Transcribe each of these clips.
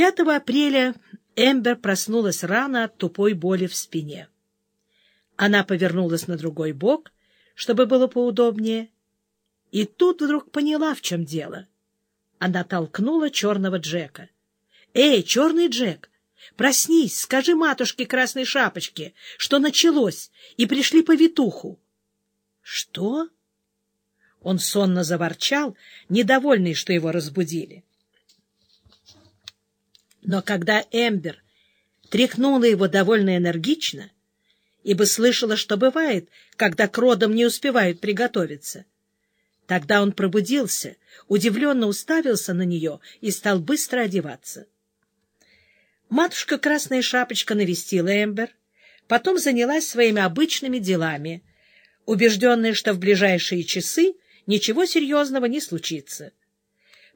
5 апреля Эмбер проснулась рано от тупой боли в спине. Она повернулась на другой бок, чтобы было поудобнее, и тут вдруг поняла, в чем дело. Она толкнула черного Джека. — Эй, черный Джек, проснись, скажи матушке Красной Шапочке, что началось, и пришли по витуху. — Что? Он сонно заворчал, недовольный, что его разбудили. Но когда Эмбер тряхнула его довольно энергично, ибо слышала, что бывает, когда к родам не успевают приготовиться, тогда он пробудился, удивленно уставился на нее и стал быстро одеваться. Матушка Красная Шапочка навестила Эмбер, потом занялась своими обычными делами, убежденная, что в ближайшие часы ничего серьезного не случится.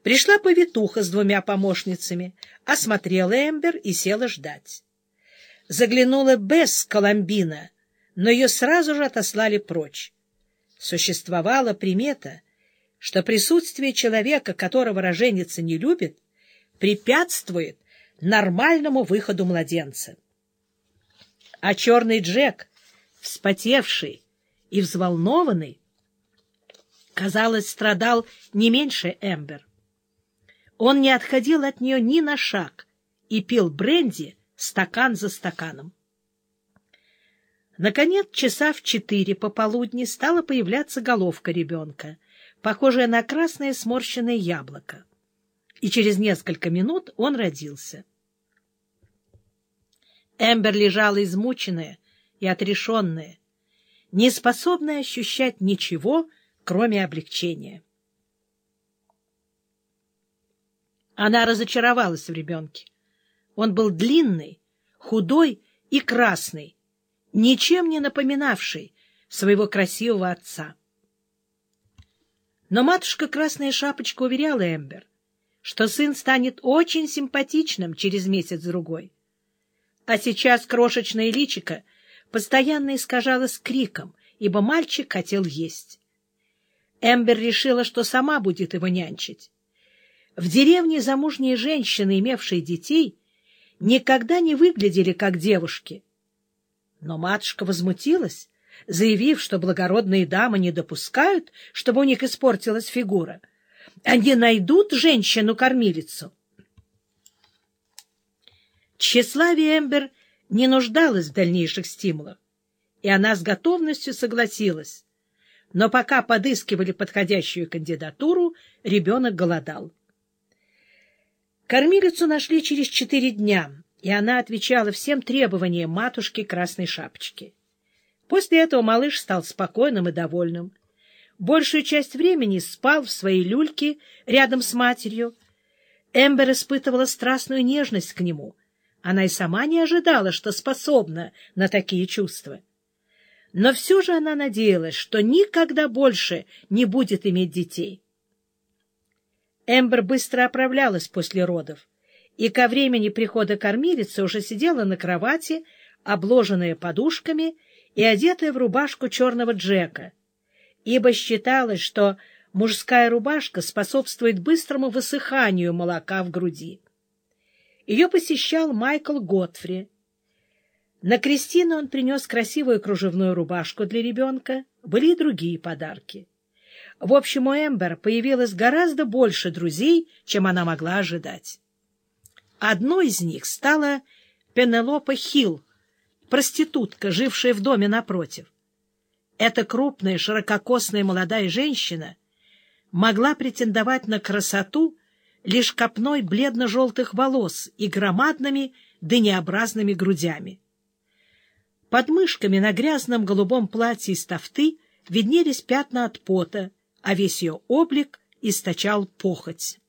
Пришла повитуха с двумя помощницами, осмотрела Эмбер и села ждать. Заглянула Бесс Коломбина, но ее сразу же отослали прочь. Существовала примета, что присутствие человека, которого роженица не любит, препятствует нормальному выходу младенца. А черный Джек, вспотевший и взволнованный, казалось, страдал не меньше Эмбер. Он не отходил от нее ни на шаг и пил бренди стакан за стаканом. Наконец, часа в четыре пополудни стала появляться головка ребенка, похожая на красное сморщенное яблоко. И через несколько минут он родился. Эмбер лежала измученная и отрешенная, неспособная ощущать ничего, кроме облегчения. Она разочаровалась в ребенке. Он был длинный, худой и красный, ничем не напоминавший своего красивого отца. Но матушка Красная Шапочка уверяла Эмбер, что сын станет очень симпатичным через месяц-другой. А сейчас крошечное личико постоянно искажалось криком, ибо мальчик хотел есть. Эмбер решила, что сама будет его нянчить. В деревне замужние женщины, имевшие детей, никогда не выглядели как девушки. Но матушка возмутилась, заявив, что благородные дамы не допускают, чтобы у них испортилась фигура. Они найдут женщину-кормилицу. Тщеславие Эмбер не нуждалось в дальнейших стимулах, и она с готовностью согласилась. Но пока подыскивали подходящую кандидатуру, ребенок голодал. Кормилицу нашли через четыре дня, и она отвечала всем требованиям матушки Красной Шапочки. После этого малыш стал спокойным и довольным. Большую часть времени спал в своей люльке рядом с матерью. Эмбер испытывала страстную нежность к нему. Она и сама не ожидала, что способна на такие чувства. Но все же она надеялась, что никогда больше не будет иметь детей. Эмбер быстро оправлялась после родов, и ко времени прихода кормилицы уже сидела на кровати, обложенная подушками и одетая в рубашку черного Джека, ибо считалось, что мужская рубашка способствует быстрому высыханию молока в груди. Ее посещал Майкл Готфри. На Кристину он принес красивую кружевную рубашку для ребенка, были и другие подарки. В общем, у Эмбер появилось гораздо больше друзей, чем она могла ожидать. Одной из них стала Пенелопа Хилл, проститутка, жившая в доме напротив. Эта крупная, ширококосная молодая женщина могла претендовать на красоту лишь копной бледно-желтых волос и громадными дынеобразными грудями. Под мышками на грязном голубом платье из тафты виднелись пятна от пота, а весь ее облик источал похоть.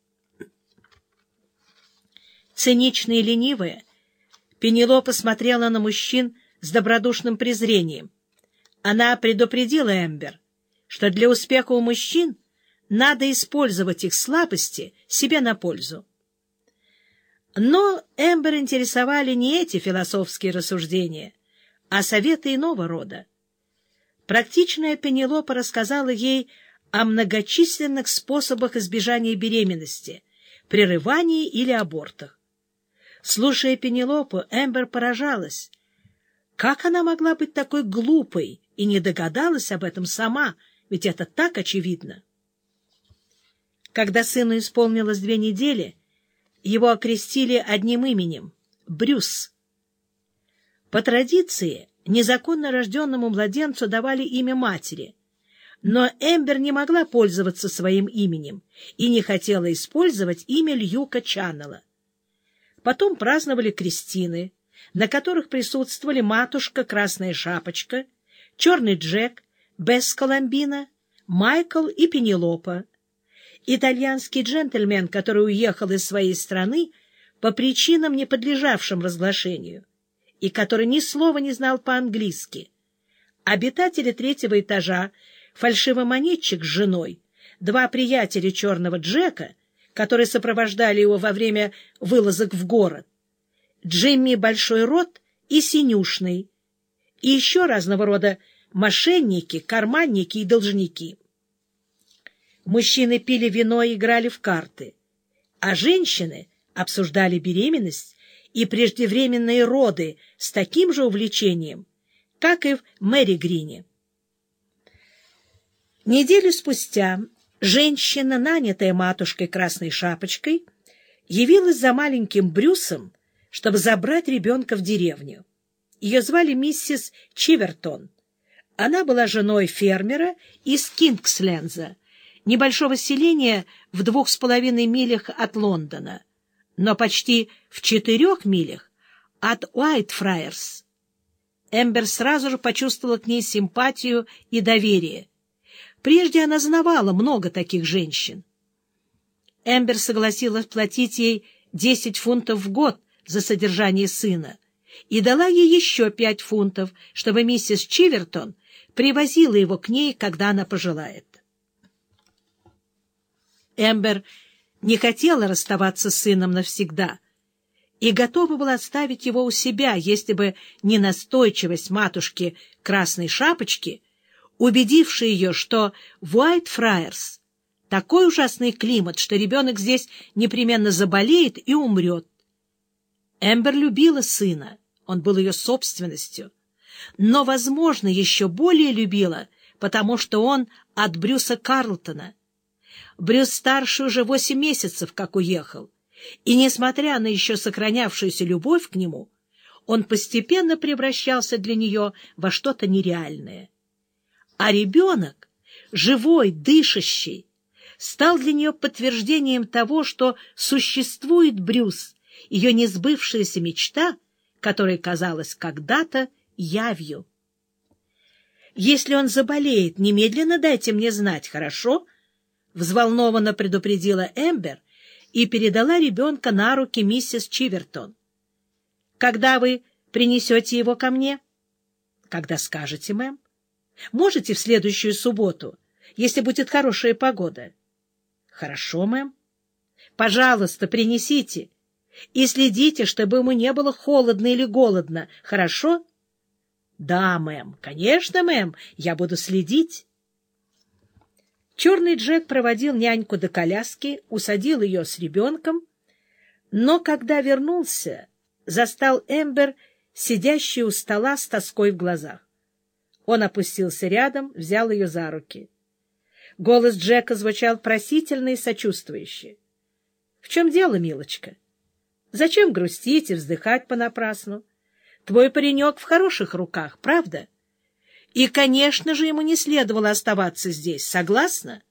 Циничная и ленивая, Пенелопа смотрела на мужчин с добродушным презрением. Она предупредила Эмбер, что для успеха у мужчин надо использовать их слабости себе на пользу. Но Эмбер интересовали не эти философские рассуждения, а советы иного рода. Практичная Пенелопа рассказала ей о многочисленных способах избежания беременности, прерывании или абортах. Слушая Пенелопу, Эмбер поражалась. Как она могла быть такой глупой и не догадалась об этом сама, ведь это так очевидно. Когда сыну исполнилось две недели, его окрестили одним именем — Брюс. По традиции, незаконно рожденному младенцу давали имя матери, но Эмбер не могла пользоваться своим именем и не хотела использовать имя Льюка Чаннела. Потом праздновали крестины, на которых присутствовали матушка Красная Шапочка, Черный Джек, Бесс Коломбина, Майкл и Пенелопа. Итальянский джентльмен, который уехал из своей страны по причинам, не подлежавшим разглашению, и который ни слова не знал по-английски. Обитатели третьего этажа, фальшивомонетчик с женой, два приятеля черного Джека, которые сопровождали его во время вылазок в город, Джимми Большой Рот и Синюшный, и еще разного рода мошенники, карманники и должники. Мужчины пили вино и играли в карты, а женщины обсуждали беременность и преждевременные роды с таким же увлечением, как и в Мэри Грине. Неделю спустя женщина, нанятая матушкой Красной Шапочкой, явилась за маленьким Брюсом, чтобы забрать ребенка в деревню. Ее звали миссис Чивертон. Она была женой фермера из Кингсленза, небольшого селения в двух с половиной милях от Лондона, но почти в четырех милях от Уайтфрайерс. Эмбер сразу же почувствовала к ней симпатию и доверие. Прежде она знавала много таких женщин. Эмбер согласилась платить ей 10 фунтов в год за содержание сына и дала ей еще пять фунтов, чтобы миссис Чивертон привозила его к ней, когда она пожелает. Эмбер не хотела расставаться с сыном навсегда и готова была оставить его у себя, если бы не настойчивость матушки Красной Шапочки, убедившей ее, что в Уайт-Фраерс такой ужасный климат, что ребенок здесь непременно заболеет и умрет. Эмбер любила сына, он был ее собственностью, но, возможно, еще более любила, потому что он от Брюса Карлтона. Брюс-старший уже восемь месяцев как уехал, и, несмотря на еще сохранявшуюся любовь к нему, он постепенно превращался для нее во что-то нереальное. А ребенок, живой, дышащий, стал для нее подтверждением того, что существует Брюс, ее несбывшаяся мечта, которая казалась когда-то явью. «Если он заболеет, немедленно дайте мне знать, хорошо?» Взволнованно предупредила Эмбер и передала ребенка на руки миссис Чивертон. «Когда вы принесете его ко мне?» «Когда скажете, мэм. Можете в следующую субботу, если будет хорошая погода?» «Хорошо, мэм. Пожалуйста, принесите и следите, чтобы ему не было холодно или голодно, хорошо? — Да, мэм, конечно, мэм, я буду следить. Черный Джек проводил няньку до коляски, усадил ее с ребенком, но когда вернулся, застал Эмбер, сидящий у стола с тоской в глазах. Он опустился рядом, взял ее за руки. Голос Джека звучал просительно и сочувствующе. — В чем дело, милочка? — Зачем грустить и вздыхать понапрасну? Твой паренек в хороших руках, правда? И, конечно же, ему не следовало оставаться здесь. Согласна?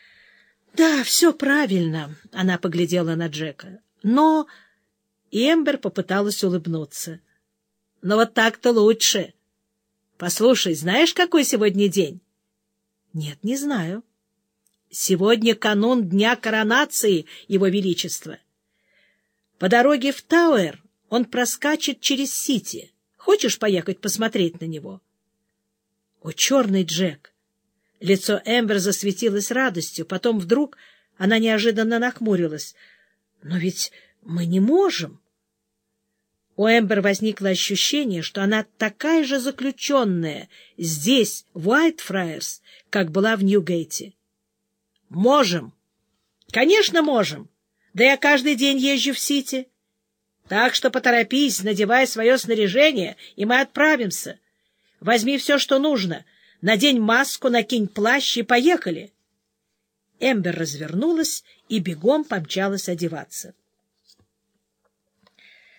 — Да, все правильно, — она поглядела на Джека. Но Эмбер попыталась улыбнуться. — Но вот так-то лучше. Послушай, знаешь, какой сегодня день? — Нет, не знаю. — Сегодня канун Дня коронации Его Величества. — по дороге в Тауэр он проскачет через Сити. Хочешь поехать посмотреть на него? О, черный Джек! Лицо Эмбер засветилось радостью, потом вдруг она неожиданно нахмурилась. Но ведь мы не можем. У Эмбер возникло ощущение, что она такая же заключенная здесь, в Уайтфрайерс, как была в Ньюгейте. — Можем. — Конечно, можем. Да я каждый день езжу в Сити. Так что поторопись, надевай свое снаряжение, и мы отправимся. Возьми все, что нужно. Надень маску, накинь плащ и поехали. Эмбер развернулась и бегом помчалась одеваться.